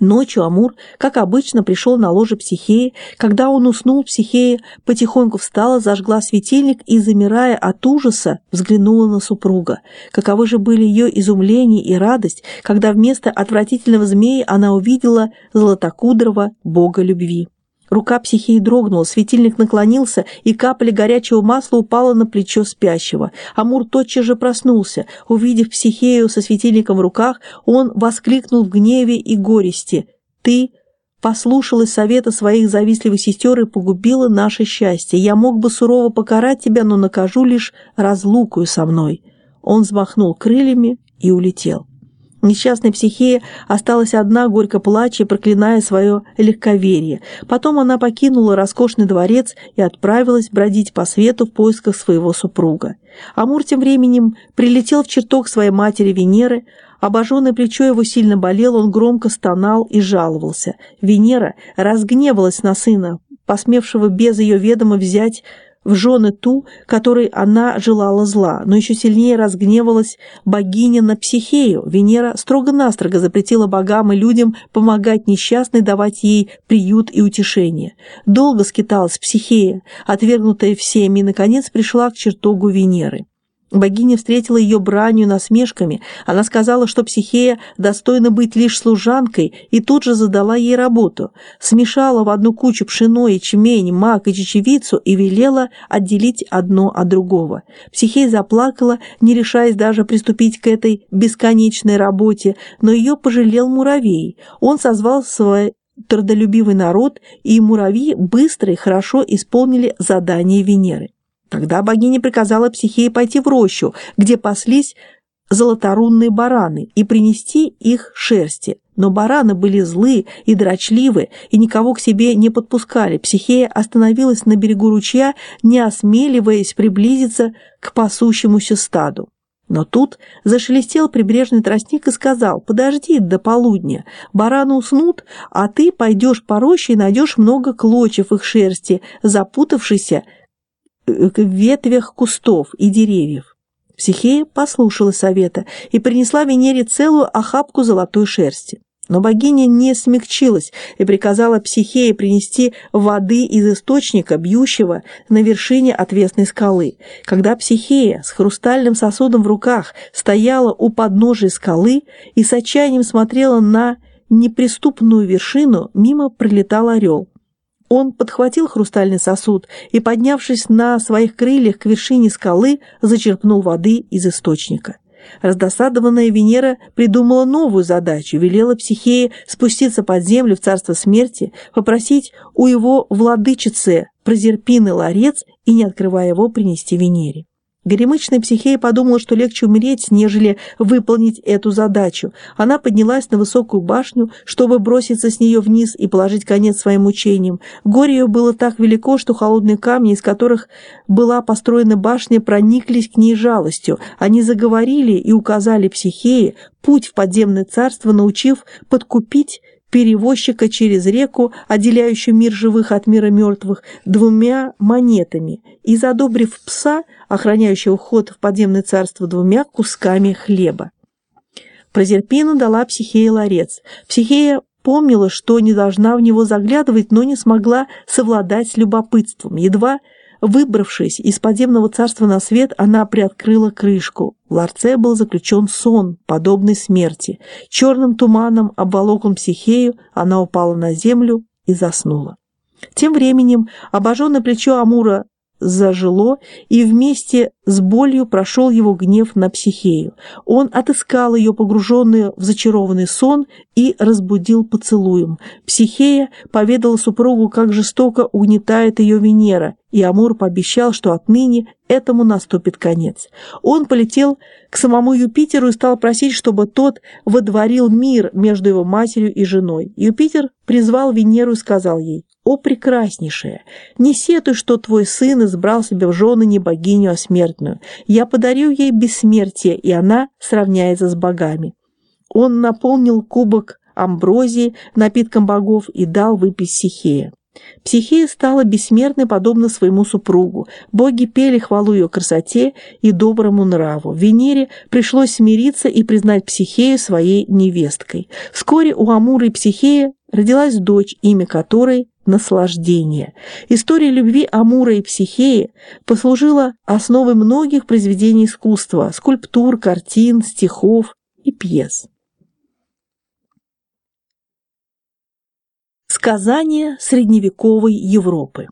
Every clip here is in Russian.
Ночью Амур, как обычно, пришел на ложе Психеи. Когда он уснул, Психея потихоньку встала, зажгла светильник и, замирая от ужаса, взглянула на супруга. Каковы же были ее изумление и радость, когда вместо отвратительного змея она увидела золотокудрого бога любви. Рука психии дрогнула, светильник наклонился, и капля горячего масла упала на плечо спящего. Амур тотчас же проснулся. Увидев психею со светильником в руках, он воскликнул в гневе и горести. «Ты послушалась совета своих завистливых сестер и погубила наше счастье. Я мог бы сурово покарать тебя, но накажу лишь разлукою со мной». Он взмахнул крыльями и улетел. Несчастная психея осталась одна, горько плача и проклиная свое легковерие. Потом она покинула роскошный дворец и отправилась бродить по свету в поисках своего супруга. Амур тем временем прилетел в чертог своей матери Венеры, Обожженное плечо его сильно болело, он громко стонал и жаловался. Венера разгневалась на сына, посмевшего без ее ведома взять в жены ту, которой она желала зла, но еще сильнее разгневалась богиня на Психею. Венера строго-настрого запретила богам и людям помогать несчастной, давать ей приют и утешение. Долго скиталась Психея, отвергнутая всеми, и, наконец, пришла к чертогу Венеры. Богиня встретила ее бранью насмешками. Она сказала, что Психея достойна быть лишь служанкой, и тут же задала ей работу. Смешала в одну кучу пшено, ячмень, мак и чечевицу и велела отделить одно от другого. Психея заплакала, не решаясь даже приступить к этой бесконечной работе, но ее пожалел муравей. Он созвал свой трудолюбивый народ, и муравьи быстро и хорошо исполнили задание Венеры. Тогда богиня приказала Психее пойти в рощу, где паслись золоторунные бараны, и принести их шерсти. Но бараны были злы и дрочливы, и никого к себе не подпускали. Психея остановилась на берегу ручья, не осмеливаясь приблизиться к пасущемуся стаду. Но тут зашелестел прибрежный тростник и сказал, «Подожди до полудня, бараны уснут, а ты пойдешь по роще и найдешь много клочев их шерсти, запутавшейся в ветвях кустов и деревьев. Психея послушала совета и принесла Венере целую охапку золотой шерсти. Но богиня не смягчилась и приказала Психее принести воды из источника, бьющего на вершине отвесной скалы. Когда Психея с хрустальным сосудом в руках стояла у подножия скалы и с отчаянием смотрела на неприступную вершину, мимо прилетал орел. Он подхватил хрустальный сосуд и, поднявшись на своих крыльях к вершине скалы, зачерпнул воды из источника. Раздосадованная Венера придумала новую задачу, велела Психее спуститься под землю в царство смерти, попросить у его владычицы Прозерпины ларец и, не открывая его, принести Венере. Горемычная психея подумала, что легче умереть, нежели выполнить эту задачу. Она поднялась на высокую башню, чтобы броситься с нее вниз и положить конец своим мучениям. Горе ее было так велико, что холодные камни, из которых была построена башня, прониклись к ней жалостью. Они заговорили и указали психее путь в подземное царство, научив подкупить перевозчика через реку, отделяющую мир живых от мира мертвых, двумя монетами, и задобрив пса, охраняющего вход в подземное царство двумя кусками хлеба. Прозерпина дала Психея ларец. Психея помнила, что не должна в него заглядывать, но не смогла совладать с любопытством. Едва Выбравшись из подземного царства на свет, она приоткрыла крышку. В ларце был заключен сон, подобный смерти. Черным туманом обволок психею, она упала на землю и заснула. Тем временем обожженное плечо Амура зажило, и вместе с болью прошел его гнев на психею. Он отыскал ее погруженную в зачарованный сон и разбудил поцелуем. Психея поведала супругу, как жестоко угнетает ее Венера, и Амур пообещал, что отныне этому наступит конец. Он полетел к самому Юпитеру и стал просить, чтобы тот водворил мир между его матерью и женой. Юпитер призвал Венеру и сказал ей, «О, прекраснейшая, не сетуй, что твой сын избрал себе в жены не богиню, а смертную. Я подарю ей бессмертие, и она сравняется с богами». Он наполнил кубок амброзии напитком богов и дал выпить Сихея. Психея стала бессмертной, подобно своему супругу. Боги пели хвалу ее красоте и доброму нраву. Венере пришлось смириться и признать Психею своей невесткой. Вскоре у Амура и Психея родилась дочь, имя которой – наслаждение. История любви Амура и Психеи послужила основой многих произведений искусства – скульптур, картин, стихов и пьес. Сказания средневековой Европы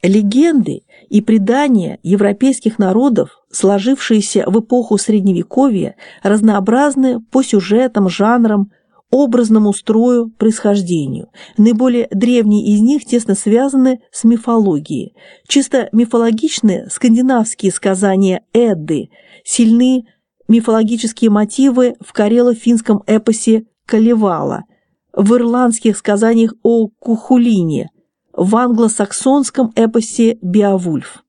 Легенды и предания европейских народов, сложившиеся в эпоху Средневековья, разнообразны по сюжетам, жанрам, образному строю, происхождению. Наиболее древние из них тесно связаны с мифологией. Чисто мифологичные скандинавские сказания Эдды, сильны мифологические мотивы в карело-финском эпосе Калевала – в ирландских сказаниях о Кухулине, в англосаксонском эпосе «Беовульф».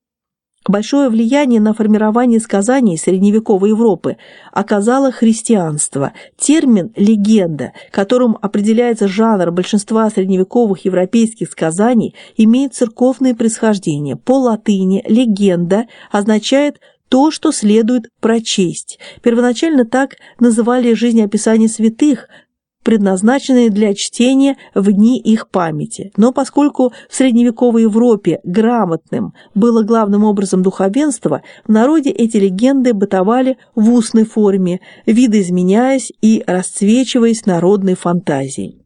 Большое влияние на формирование сказаний средневековой Европы оказало христианство. Термин «легенда», которым определяется жанр большинства средневековых европейских сказаний, имеет церковное происхождение. По латыни «легенда» означает то, что следует прочесть. Первоначально так называли жизнеописание святых, предназначенные для чтения в дни их памяти. Но поскольку в средневековой Европе грамотным было главным образом духовенство, в народе эти легенды бытовали в устной форме, видоизменяясь и расцвечиваясь народной фантазией.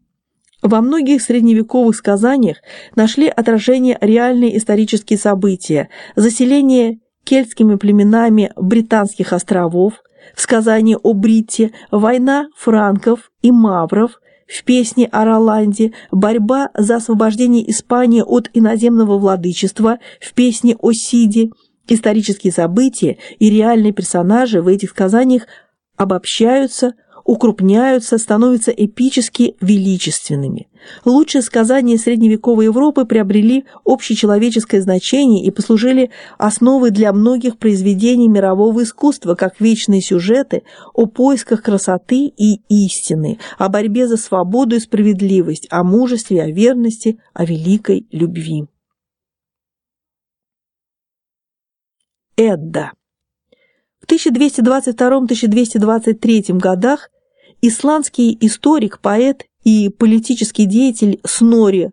Во многих средневековых сказаниях нашли отражение реальные исторические события, заселение кельтскими племенами британских островов, в сказании о Бритте, война франков и мавров, в песне о Роланде, борьба за освобождение Испании от иноземного владычества, в песне о Сиде, исторические события и реальные персонажи в этих сказаниях обобщаются, укрупняются, становятся эпически величественными. Лучшие сказания средневековой Европы приобрели общечеловеческое значение и послужили основой для многих произведений мирового искусства, как вечные сюжеты о поисках красоты и истины, о борьбе за свободу и справедливость, о мужестве, о верности, о великой любви. Эдда в 1222-1223 годах исландский историк, поэт и политический деятель Снори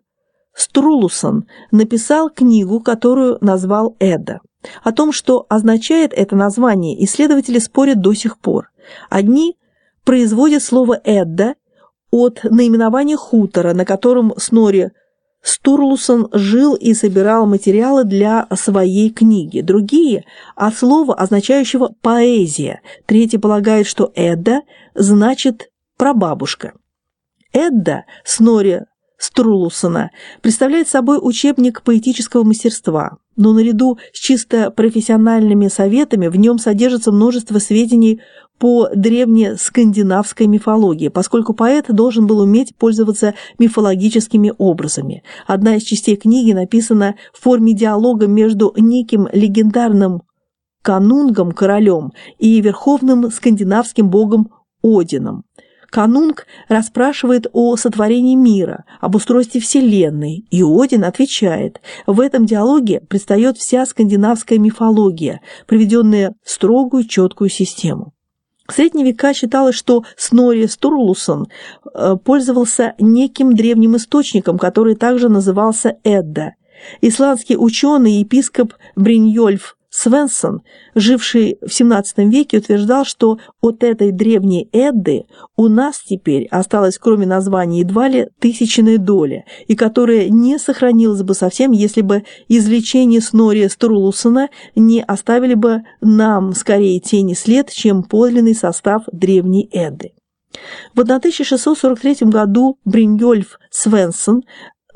Струлусон написал книгу, которую назвал «Эда». О том, что означает это название, исследователи спорят до сих пор. Одни производят слово «Эдда» от наименования хутора, на котором Снори Стурлусон жил и собирал материалы для своей книги. Другие – от слова, означающего «поэзия». Третьи полагают, что «Эдда» значит «прабабушка». Эдда Снори Струлусона представляет собой учебник поэтического мастерства, но наряду с чисто профессиональными советами в нем содержится множество сведений по древнескандинавской мифологии, поскольку поэт должен был уметь пользоваться мифологическими образами. Одна из частей книги написана в форме диалога между неким легендарным канунгом, королем, и верховным скандинавским богом Одином. Канунг расспрашивает о сотворении мира, об устройстве Вселенной, и Один отвечает. В этом диалоге предстает вся скандинавская мифология, приведенная в строгую четкую систему. В средние века считалось, что Снори Стурлусон э, пользовался неким древним источником, который также назывался Эдда. Исландский ученый епископ Бриньольф Свенсон, живший в XVII веке, утверждал, что от этой древней Эдды у нас теперь осталось, кроме названия, едва ли тысячная доля, и которая не сохранилась бы совсем, если бы извлечения Снори Струлусона не оставили бы нам скорее тени след, чем подлинный состав древней Эдды. В 1643 году Брингольф Свенсон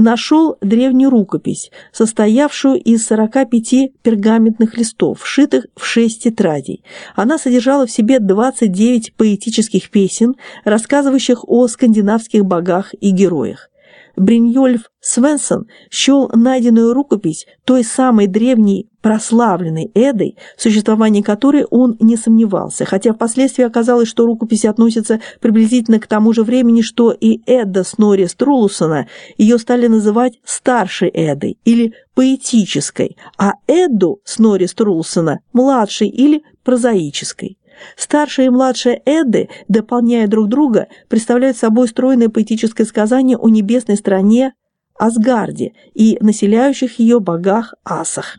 нашел древнюю рукопись, состоявшую из 45 пергаментных листов, вшитых в шесть тетрадей. Она содержала в себе 29 поэтических песен, рассказывающих о скандинавских богах и героях. Бриньольф Свенсон счел найденную рукопись той самой древней прославленной Эдой, в существовании которой он не сомневался, хотя впоследствии оказалось, что рукопись относится приблизительно к тому же времени, что и Эдда Снори Струлусона, ее стали называть старшей Эдой или поэтической, а Эдду Снори Струлсона – младшей или прозаической. Старшая и младшая Эдды, дополняя друг друга, представляют собой стройное поэтическое сказание о небесной стране Асгарде и населяющих ее богах-асах.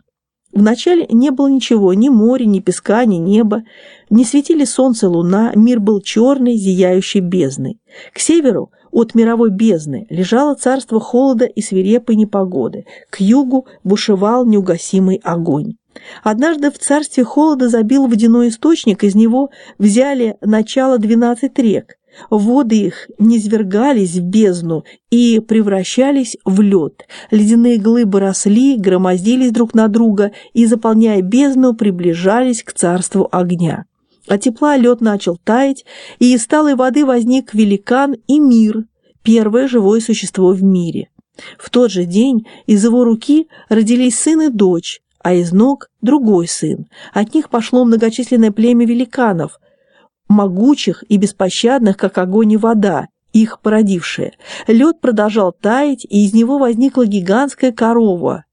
Вначале не было ничего, ни моря, ни песка, ни неба, не светили солнце луна, мир был черный, зияющий бездной. К северу от мировой бездны лежало царство холода и свирепой непогоды, к югу бушевал неугасимый огонь. Однажды в царстве холода забил водяной источник, из него взяли начало двенадцать рек. Воды их низвергались в бездну и превращались в лед. Ледяные глыбы росли, громоздились друг на друга и, заполняя бездну, приближались к царству огня. От тепла лед начал таять, и из сталой воды возник великан и мир, первое живое существо в мире. В тот же день из его руки родились сын и дочь, а из ног другой сын. От них пошло многочисленное племя великанов, могучих и беспощадных, как огонь и вода, их породившие. Лед продолжал таять, и из него возникла гигантская корова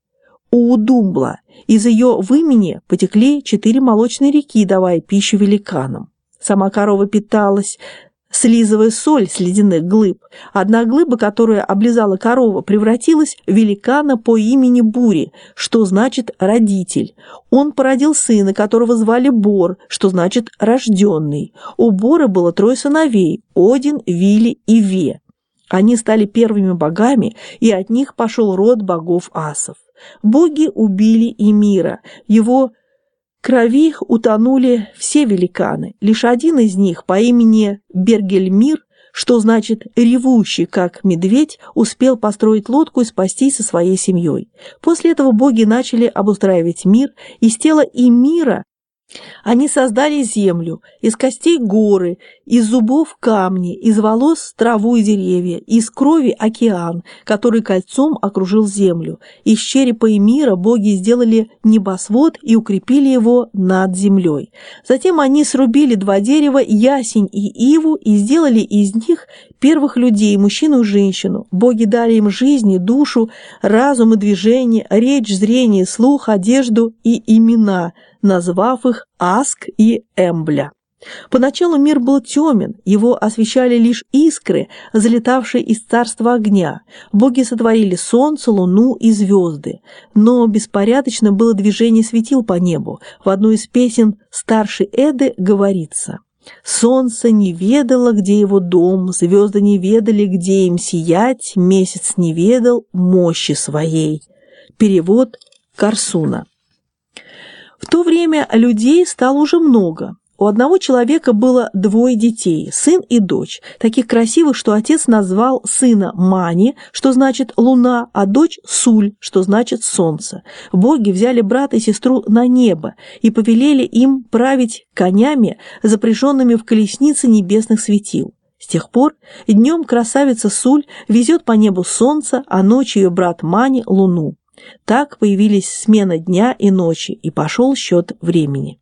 Уудумбла. Из ее вымени потекли четыре молочные реки, давая пищу великанам. Сама корова питалась слизывая соль с ледяных глыб. Одна глыба, которая облизала корова, превратилась в великана по имени Бури, что значит «родитель». Он породил сына, которого звали Бор, что значит «рожденный». У Бора было трое сыновей – Один, Вили и Ве. Они стали первыми богами, и от них пошел род богов асов. Боги убили Эмира, его крови утонули все великаны. Лишь один из них по имени Бергельмир, что значит «ревущий, как медведь», успел построить лодку и спастись со своей семьей. После этого боги начали обустраивать мир, и с тела и мира они создали землю, из костей горы, из зубов камни, из волос траву и деревья, из крови океан, который кольцом окружил землю. Из черепа и мира боги сделали небосвод и укрепили его над землей. Затем они срубили два дерева, ясень и иву, и сделали из них первых людей, мужчину и женщину. Боги дали им жизнь и душу, разум и движение, речь, зрение, слух, одежду и имена – назвав их Аск и Эмбля. Поначалу мир был темен, его освещали лишь искры, залетавшие из царства огня. Боги сотворили солнце, луну и звезды. Но беспорядочно было движение светил по небу. В одной из песен старшей Эды говорится «Солнце не ведало, где его дом, звезды не ведали, где им сиять, месяц не ведал мощи своей». Перевод Корсуна. В то время людей стало уже много. У одного человека было двое детей, сын и дочь, таких красивых, что отец назвал сына Мани, что значит луна, а дочь Суль, что значит солнце. Боги взяли брата и сестру на небо и повелели им править конями, запряженными в колеснице небесных светил. С тех пор днем красавица Суль везет по небу солнце, а ночью ее брат Мани – луну. Так появились смена дня и ночи, и пошел счет времени.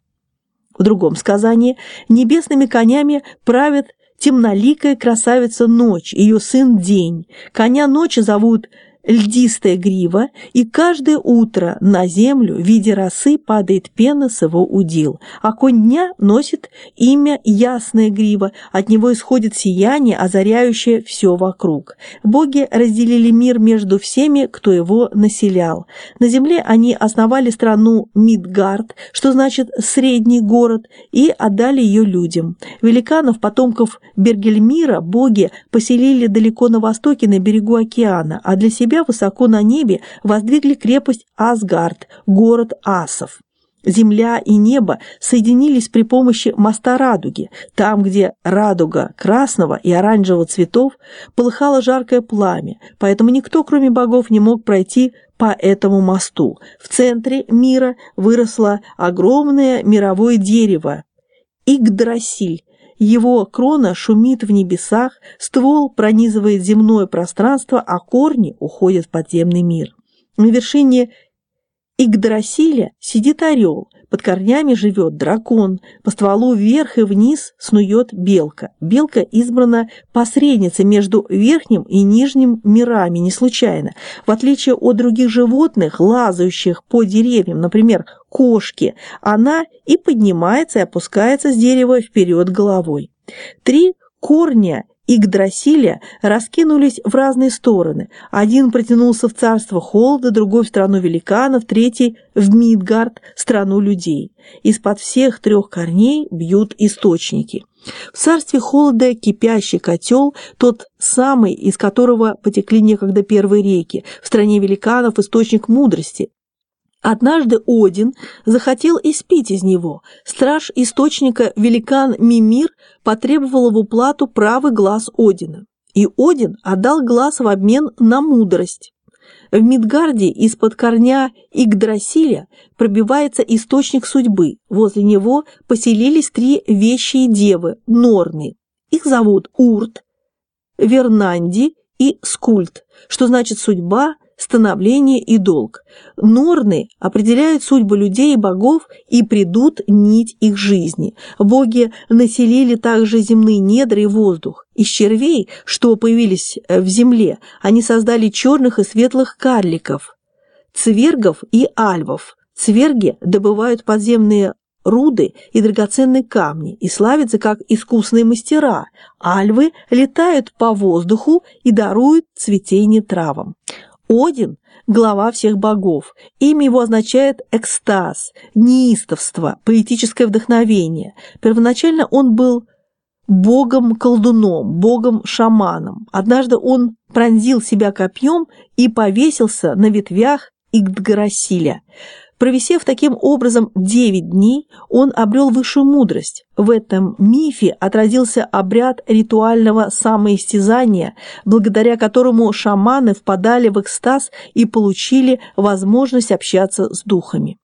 В другом сказании небесными конями правит темноликая красавица Ночь, ее сын День. Коня Ночи зовут льдистая грива, и каждое утро на землю в виде росы падает пена с его удил, а конь дня носит имя Ясная грива, от него исходит сияние, озаряющее все вокруг. Боги разделили мир между всеми, кто его населял. На земле они основали страну Мидгард, что значит «средний город», и отдали ее людям. Великанов, потомков Бергельмира, боги поселили далеко на востоке на берегу океана, а для себя себя высоко на небе воздвигли крепость Асгард, город асов. Земля и небо соединились при помощи моста радуги. Там, где радуга красного и оранжевого цветов, полыхало жаркое пламя, поэтому никто, кроме богов, не мог пройти по этому мосту. В центре мира выросло огромное мировое дерево – Игдрасиль, его крона шумит в небесах, ствол пронизывает земное пространство, а корни уходят в подземный мир. На вершине Игдрасиля сидит орел, под корнями живет дракон, по стволу вверх и вниз снует белка. Белка избрана посредницей между верхним и нижним мирами, не случайно. В отличие от других животных, лазающих по деревьям, например, кошки, она и поднимается и опускается с дерева вперед головой. Три корня Игдрасиля раскинулись в разные стороны. Один протянулся в царство холода, другой в страну великанов, третий в Мидгард, страну людей. Из-под всех трех корней бьют источники. В царстве холода кипящий котел, тот самый, из которого потекли некогда первые реки, в стране великанов источник мудрости, Однажды Один захотел испить из него. Страж источника великан Мимир потребовал в уплату правый глаз Одина. И Один отдал глаз в обмен на мудрость. В Мидгарде из-под корня Игдрасиля пробивается источник судьбы. Возле него поселились три вещие девы – Норны. Их зовут Урт, Вернанди и Скульт, что значит судьба – становление и долг. Норны определяют судьбы людей и богов и придут нить их жизни. Боги населили также земные недра и воздух. Из червей, что появились э, в земле, они создали черных и светлых карликов, цвергов и альвов. Цверги добывают подземные руды и драгоценные камни и славятся как искусные мастера. Альвы летают по воздуху и даруют цветение травам. Один – глава всех богов. Имя его означает экстаз, неистовство, поэтическое вдохновение. Первоначально он был богом-колдуном, богом-шаманом. Однажды он пронзил себя копьем и повесился на ветвях Игдгарасиля. Провисев таким образом девять дней, он обрел высшую мудрость. В этом мифе отразился обряд ритуального самоистязания, благодаря которому шаманы впадали в экстаз и получили возможность общаться с духами.